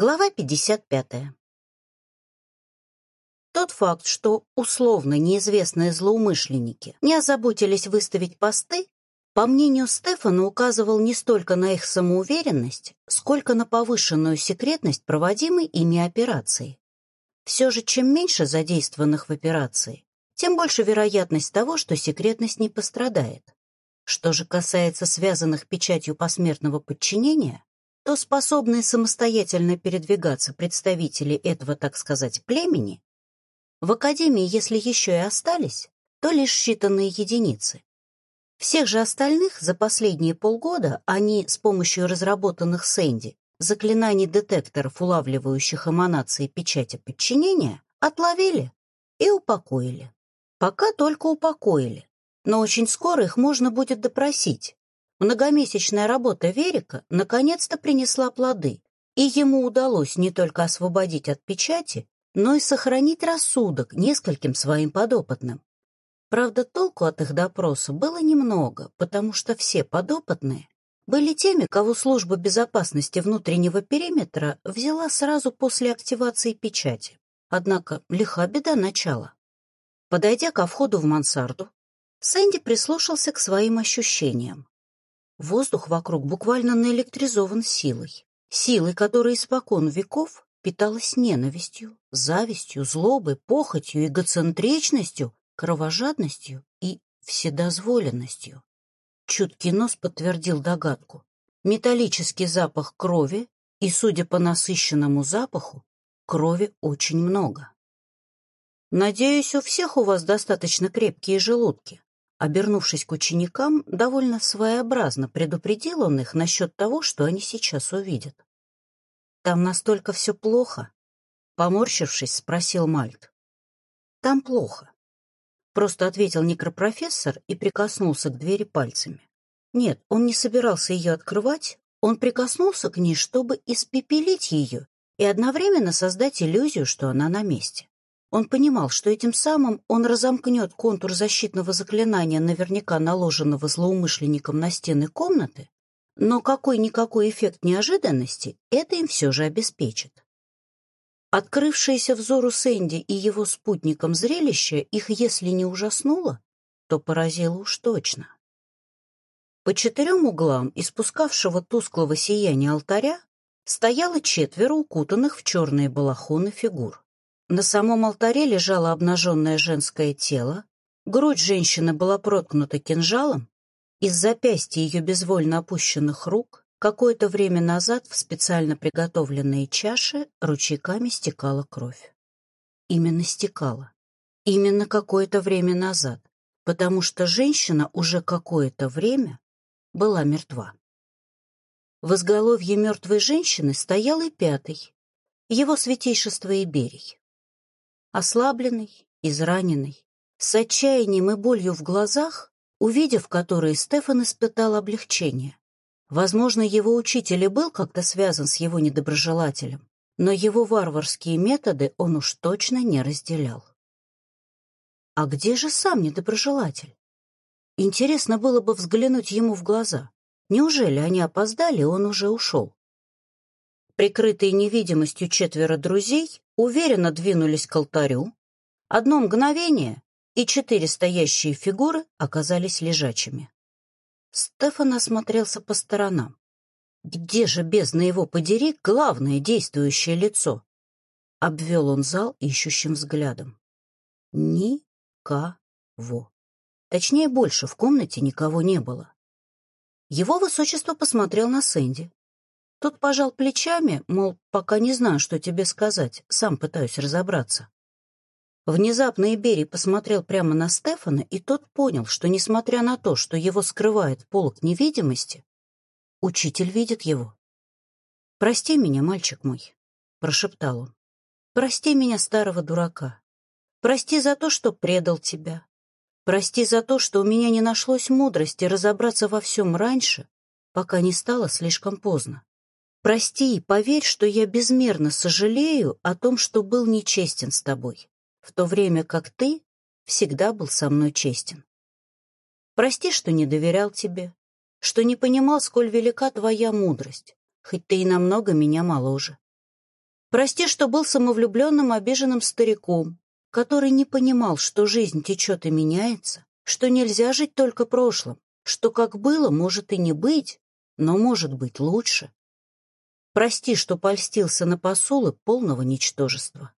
Глава 55. Тот факт, что условно неизвестные злоумышленники не озаботились выставить посты, по мнению Стефана, указывал не столько на их самоуверенность, сколько на повышенную секретность проводимой ими операции. Все же, чем меньше задействованных в операции, тем больше вероятность того, что секретность не пострадает. Что же касается связанных печатью посмертного подчинения, то способные самостоятельно передвигаться представители этого, так сказать, племени, в Академии, если еще и остались, то лишь считанные единицы. Всех же остальных за последние полгода они с помощью разработанных Сэнди заклинаний-детекторов, улавливающих эманации печати подчинения, отловили и упокоили. Пока только упокоили, но очень скоро их можно будет допросить, Многомесячная работа Верика наконец-то принесла плоды, и ему удалось не только освободить от печати, но и сохранить рассудок нескольким своим подопытным. Правда, толку от их допроса было немного, потому что все подопытные были теми, кого служба безопасности внутреннего периметра взяла сразу после активации печати. Однако лиха беда начала. Подойдя ко входу в мансарду, Сэнди прислушался к своим ощущениям. Воздух вокруг буквально наэлектризован силой. Силой, которая испокон веков питалась ненавистью, завистью, злобой, похотью, эгоцентричностью, кровожадностью и вседозволенностью. Чуткий нос подтвердил догадку. Металлический запах крови, и, судя по насыщенному запаху, крови очень много. «Надеюсь, у всех у вас достаточно крепкие желудки», Обернувшись к ученикам, довольно своеобразно предупредил он их насчет того, что они сейчас увидят. «Там настолько все плохо?» Поморщившись, спросил Мальт. «Там плохо», — просто ответил некропрофессор и прикоснулся к двери пальцами. Нет, он не собирался ее открывать, он прикоснулся к ней, чтобы испепелить ее и одновременно создать иллюзию, что она на месте. Он понимал, что этим самым он разомкнет контур защитного заклинания, наверняка наложенного злоумышленником на стены комнаты, но какой-никакой эффект неожиданности это им все же обеспечит. Открывшееся взору Сэнди и его спутникам зрелище их, если не ужаснуло, то поразило уж точно. По четырем углам испускавшего тусклого сияния алтаря стояло четверо укутанных в черные балахоны фигур. На самом алтаре лежало обнаженное женское тело, грудь женщины была проткнута кинжалом, из запястья ее безвольно опущенных рук какое-то время назад в специально приготовленные чаши ручейками стекала кровь. Именно стекала. Именно какое-то время назад, потому что женщина уже какое-то время была мертва. В изголовье мертвой женщины стоял и пятый, его святейшество Иберий ослабленный, израненный, с отчаянием и болью в глазах, увидев которые, Стефан испытал облегчение. Возможно, его учитель и был как-то связан с его недоброжелателем, но его варварские методы он уж точно не разделял. А где же сам недоброжелатель? Интересно было бы взглянуть ему в глаза. Неужели они опоздали, и он уже ушел? Прикрытые невидимостью четверо друзей уверенно двинулись к алтарю. Одно мгновение, и четыре стоящие фигуры оказались лежачими. Стефан осмотрелся по сторонам. Где же, бездна его подери, главное действующее лицо? Обвел он зал ищущим взглядом. Никого. Точнее, больше в комнате никого не было. Его высочество посмотрел на Сэнди. Тот пожал плечами, мол, пока не знаю, что тебе сказать, сам пытаюсь разобраться. Внезапно Иберий посмотрел прямо на Стефана, и тот понял, что, несмотря на то, что его скрывает полок невидимости, учитель видит его. «Прости меня, мальчик мой», — прошептал он. «Прости меня, старого дурака. Прости за то, что предал тебя. Прости за то, что у меня не нашлось мудрости разобраться во всем раньше, пока не стало слишком поздно. Прости и поверь, что я безмерно сожалею о том, что был нечестен с тобой, в то время как ты всегда был со мной честен. Прости, что не доверял тебе, что не понимал, сколь велика твоя мудрость, хоть ты и намного меня моложе. Прости, что был самовлюбленным, обиженным стариком, который не понимал, что жизнь течет и меняется, что нельзя жить только прошлым, что как было, может и не быть, но может быть лучше. Прости, что польстился на посулы полного ничтожества.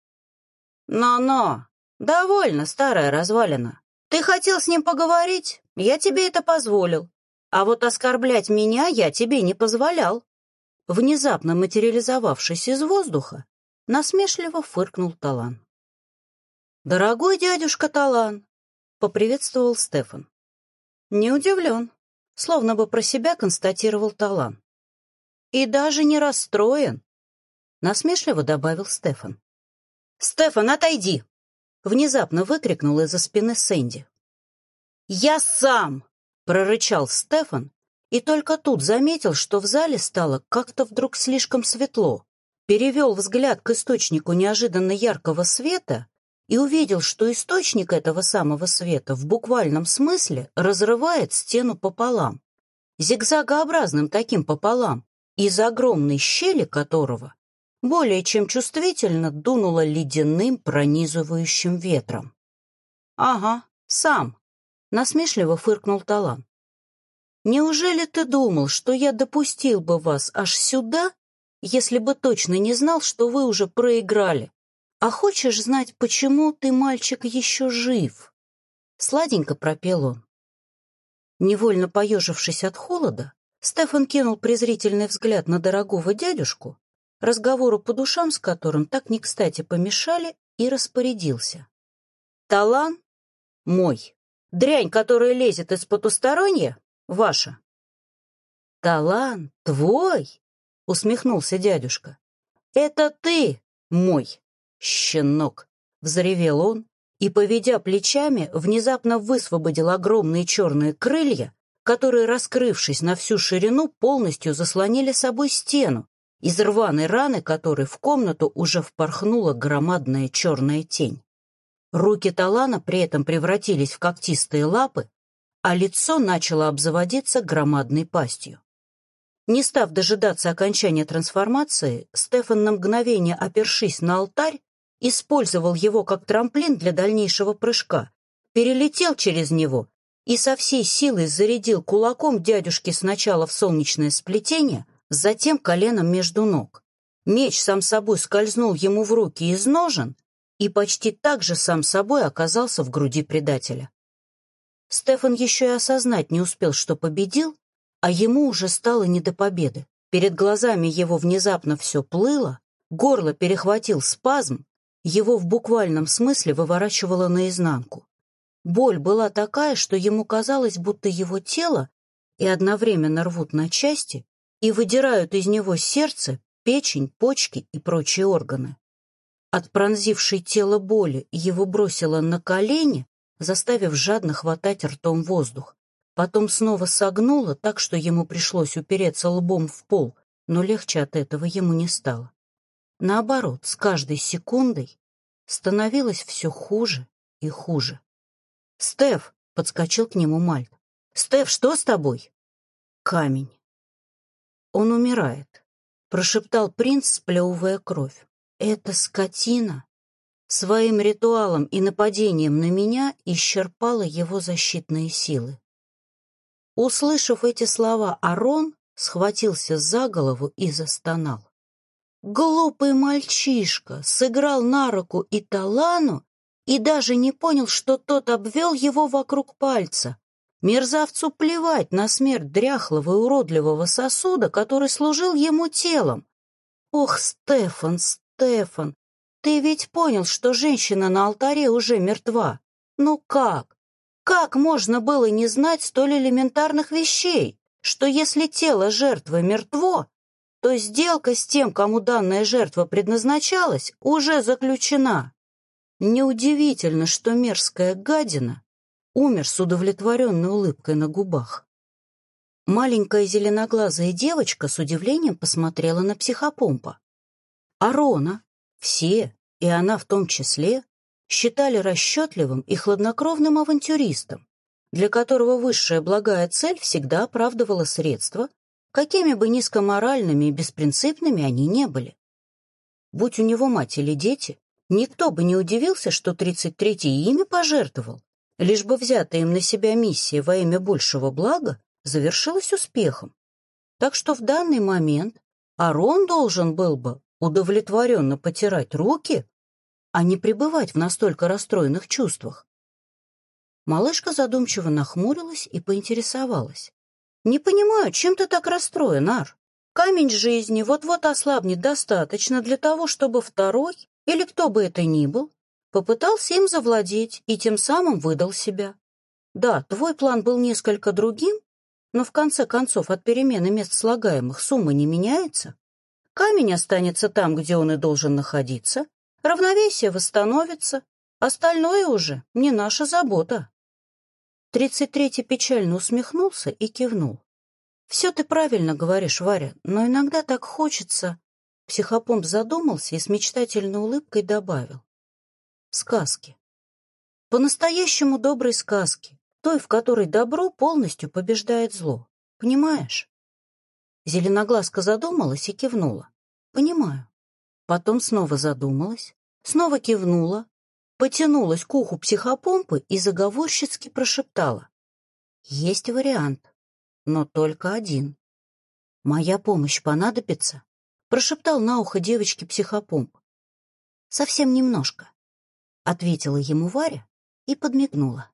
«Но-но! Довольно, старая развалина. Ты хотел с ним поговорить? Я тебе это позволил. А вот оскорблять меня я тебе не позволял». Внезапно материализовавшись из воздуха, насмешливо фыркнул Талан. «Дорогой дядюшка Талан!» — поприветствовал Стефан. «Не удивлен», — словно бы про себя констатировал Талан. «И даже не расстроен», — насмешливо добавил Стефан. «Стефан, отойди!» — внезапно выкрикнул из-за спины Сэнди. «Я сам!» — прорычал Стефан, и только тут заметил, что в зале стало как-то вдруг слишком светло. Перевел взгляд к источнику неожиданно яркого света и увидел, что источник этого самого света в буквальном смысле разрывает стену пополам, зигзагообразным таким пополам, из огромной щели которого более чем чувствительно дунуло ледяным пронизывающим ветром. «Ага, сам», — насмешливо фыркнул Талан. «Неужели ты думал, что я допустил бы вас аж сюда, если бы точно не знал, что вы уже проиграли? А хочешь знать, почему ты, мальчик, еще жив?» Сладенько пропел он. Невольно поежившись от холода, Стефан кинул презрительный взгляд на дорогого дядюшку разговору по душам с которым так не кстати помешали, и распорядился. «Талан мой. Дрянь, которая лезет из потусторонья, ваша». «Талан твой?» — усмехнулся дядюшка. «Это ты мой, щенок!» — взревел он и, поведя плечами, внезапно высвободил огромные черные крылья, которые, раскрывшись на всю ширину, полностью заслонили собой стену, из рваной раны которой в комнату уже впорхнула громадная черная тень. Руки Талана при этом превратились в когтистые лапы, а лицо начало обзаводиться громадной пастью. Не став дожидаться окончания трансформации, Стефан на мгновение, опершись на алтарь, использовал его как трамплин для дальнейшего прыжка, перелетел через него и со всей силой зарядил кулаком дядюшки сначала в солнечное сплетение, затем коленом между ног. Меч сам собой скользнул ему в руки из ножен и почти так же сам собой оказался в груди предателя. Стефан еще и осознать не успел, что победил, а ему уже стало не до победы. Перед глазами его внезапно все плыло, горло перехватил спазм, его в буквальном смысле выворачивало наизнанку. Боль была такая, что ему казалось, будто его тело и одновременно рвут на части, и выдирают из него сердце, печень, почки и прочие органы. От пронзившей тело боли его бросило на колени, заставив жадно хватать ртом воздух. Потом снова согнуло так, что ему пришлось упереться лбом в пол, но легче от этого ему не стало. Наоборот, с каждой секундой становилось все хуже и хуже. «Стеф!» — подскочил к нему Мальт. «Стеф, что с тобой?» «Камень». «Он умирает», — прошептал принц, сплевывая кровь. «Эта скотина своим ритуалом и нападением на меня исчерпала его защитные силы». Услышав эти слова, Арон схватился за голову и застонал. Глупый мальчишка сыграл на руку и Талану и даже не понял, что тот обвел его вокруг пальца, Мерзавцу плевать на смерть дряхлого и уродливого сосуда, который служил ему телом. Ох, Стефан, Стефан, ты ведь понял, что женщина на алтаре уже мертва. Ну как? Как можно было не знать столь элементарных вещей, что если тело жертвы мертво, то сделка с тем, кому данная жертва предназначалась, уже заключена? Неудивительно, что мерзкая гадина умер с удовлетворенной улыбкой на губах. Маленькая зеленоглазая девочка с удивлением посмотрела на психопомпа. Арона, все, и она в том числе, считали расчетливым и хладнокровным авантюристом, для которого высшая благая цель всегда оправдывала средства, какими бы низкоморальными и беспринципными они не были. Будь у него мать или дети, никто бы не удивился, что 33-й ими пожертвовал, лишь бы взятая им на себя миссия во имя большего блага завершилась успехом. Так что в данный момент Арон должен был бы удовлетворенно потирать руки, а не пребывать в настолько расстроенных чувствах. Малышка задумчиво нахмурилась и поинтересовалась. «Не понимаю, чем ты так расстроен, Ар? Камень жизни вот-вот ослабнет достаточно для того, чтобы второй, или кто бы это ни был, попытался им завладеть и тем самым выдал себя. Да, твой план был несколько другим, но в конце концов от перемены мест слагаемых сумма не меняется. Камень останется там, где он и должен находиться, равновесие восстановится, остальное уже не наша забота. Тридцать третий печально усмехнулся и кивнул. «Все ты правильно говоришь, Варя, но иногда так хочется...» Психопомп задумался и с мечтательной улыбкой добавил. «Сказки. По-настоящему доброй сказки, той, в которой добро полностью побеждает зло. Понимаешь?» Зеленоглазка задумалась и кивнула. «Понимаю». Потом снова задумалась, снова кивнула, потянулась к уху психопомпы и заговорщицки прошептала. «Есть вариант, но только один. Моя помощь понадобится?» Прошептал на ухо девочке психопомп. «Совсем немножко», — ответила ему Варя и подмигнула.